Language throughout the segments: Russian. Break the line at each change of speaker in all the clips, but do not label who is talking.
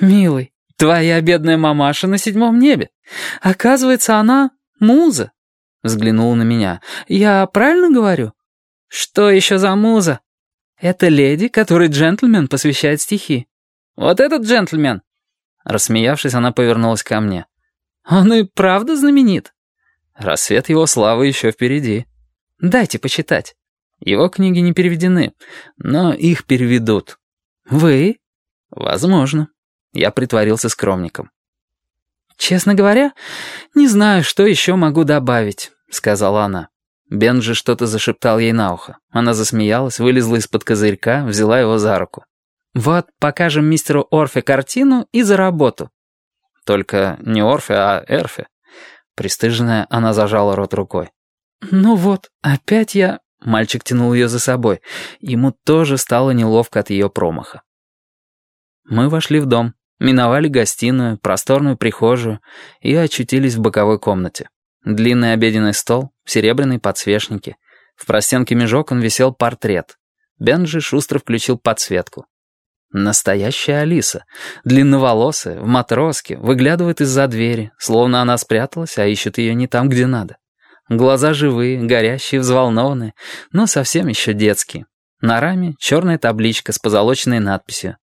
«Милый, твоя бедная мамаша на седьмом небе. Оказывается, она муза». Взглянула на меня. «Я правильно говорю?» «Что еще за муза?» «Это леди, которой джентльмен посвящает стихи». «Вот этот джентльмен!» Рассмеявшись, она повернулась ко мне. «Он и правда знаменит?» Рассвет его славы еще впереди. «Дайте почитать». Его книги не переведены, но их переведут. «Вы?» «Возможно». Я притворился скромником. «Честно говоря, не знаю, что еще могу добавить», — сказала она. Бенджи что-то зашептал ей на ухо. Она засмеялась, вылезла из-под козырька, взяла его за руку. «Вот, покажем мистеру Орфе картину и за работу». Только не Орфе, а Эрфе. Пристыженная, она зажала рот рукой. «Ну вот, опять я...» Мальчик тянул ее за собой. Ему тоже стало неловко от ее промаха. Мы вошли в дом, миновали гостиную, просторную прихожую и очутились в боковой комнате. Длинный обеденный стол, серебряные подсвечники. В простенке меж окон висел портрет. Бенджи шустро включил подсветку. Настоящая Алиса, длинноволосая, в матроске, выглядывает из-за двери, словно она спряталась, а ищет ее не там, где надо. Глаза живые, горящие, взволнованные, но совсем еще детские. На раме черная табличка с позолоченной надписью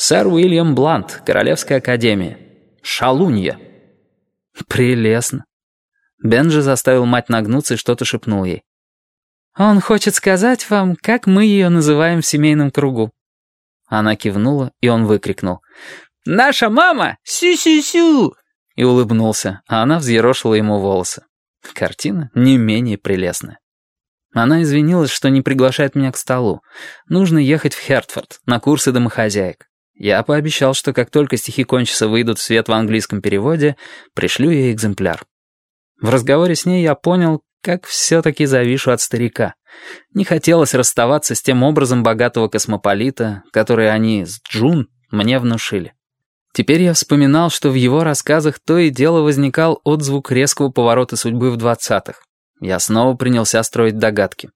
«Сэр Уильям Блант, Королевская академия. Шалунья». «Прелестно». Бенджи заставил мать нагнуться и что-то шепнул ей. «Он хочет сказать вам, как мы ее называем в семейном кругу». Она кивнула, и он выкрикнул. «Наша мама! Сю-сю-сю!» И улыбнулся, а она взъерошила ему волосы. Картина не менее прелестная. Она извинилась, что не приглашает меня к столу. Нужно ехать в Хертфорд на курсы домохозяек. Я пообещал, что как только стихи кончатся выйдут в свет в английском переводе, пришлю ей экземпляр. В разговоре с ней я понял, как все-таки завишу от старика. Не хотелось расставаться с тем образом богатого космополита, который они с Джун мне внушили. Теперь я вспоминал, что в его рассказах то и дело возникал отзвук резкого поворота судьбы в двадцатых. Я снова принялся строить догадки.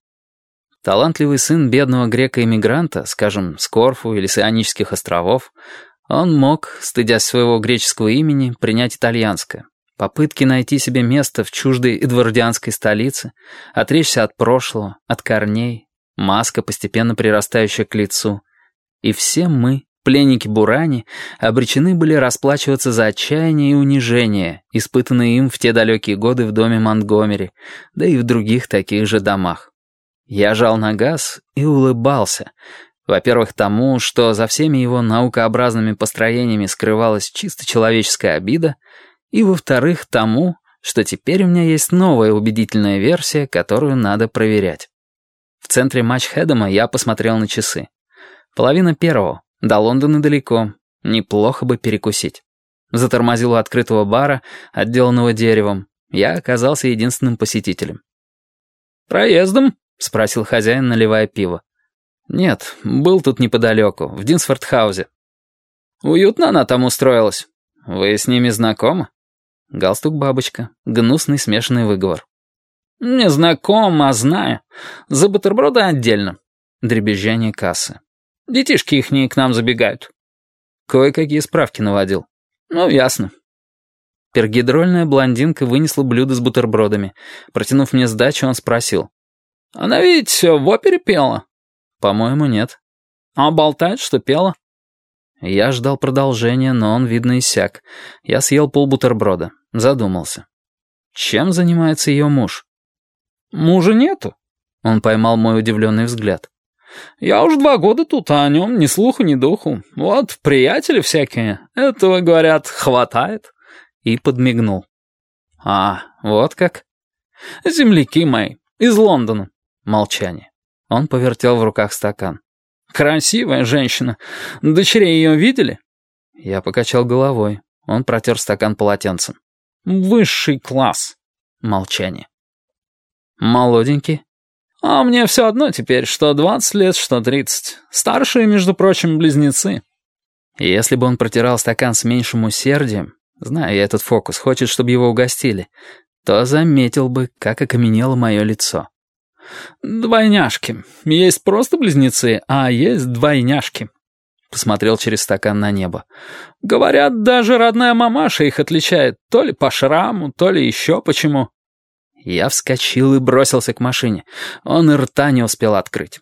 Талантливый сын бедного грека-эмигранта, скажем, с Корфу или с Ионических островов, он мог, стыдясь своего греческого имени, принять итальянское. Попытки найти себе место в чуждой эдвардианской столице, отречься от прошлого, от корней, маска, постепенно прирастающая к лицу. И все мы, пленники Бурани, обречены были расплачиваться за отчаяние и унижение, испытанные им в те далекие годы в доме Монтгомери, да и в других таких же домах. Я жал на газ и улыбался. Во-первых, тому, что за всеми его наукообразными построениями скрывалась чисто человеческая обида, и, во-вторых, тому, что теперь у меня есть новая убедительная версия, которую надо проверять. В центре матч Хедема я посмотрел на часы. Половина первого. До Лондона далеко. Неплохо бы перекусить. Затормозил у открытого бара, отделанного деревом. Я оказался единственным посетителем. «Проездом?» — спросил хозяин, наливая пиво. «Нет, был тут неподалеку, в Динсфордхаузе». «Уютно она там устроилась. Вы с ними знакомы?» Галстук-бабочка, гнусный смешанный выговор. «Не знаком, а знаю. За бутерброды отдельно». Дребезжание кассы. «Детишки ихние к нам забегают». Кое-какие справки наводил. «Ну, ясно». Пергидрольная блондинка вынесла блюдо с бутербродами. Протянув мне сдачу, он спросил. Она ведь в опере пела. По-моему, нет. А болтает, что пела. Я ждал продолжения, но он, видно, иссяк. Я съел полбутерброда. Задумался. Чем занимается ее муж? Мужа нету. Он поймал мой удивленный взгляд. Я уж два года тут, а о нем ни слуху, ни духу. Вот приятели всякие. Этого, говорят, хватает. И подмигнул. А, вот как? Земляки мои. Из Лондона. Молчание. Он повертел в руках стакан. «Красивая женщина. Дочерей ее видели?» Я покачал головой. Он протер стакан полотенцем. «Высший класс». Молчание. «Молоденький?» «А мне все одно теперь, что двадцать лет, что тридцать. Старшие, между прочим, близнецы». Если бы он протирал стакан с меньшим усердием, зная я этот фокус, хочет, чтобы его угостили, то заметил бы, как окаменело мое лицо. «Двойняшки. Есть просто близнецы, а есть двойняшки. Посмотрел через стакан на небо. «Говорят, даже родная мамаша их отличает. То ли по шраму, то ли еще почему». Я вскочил и бросился к машине. Он и рта не успел открыть.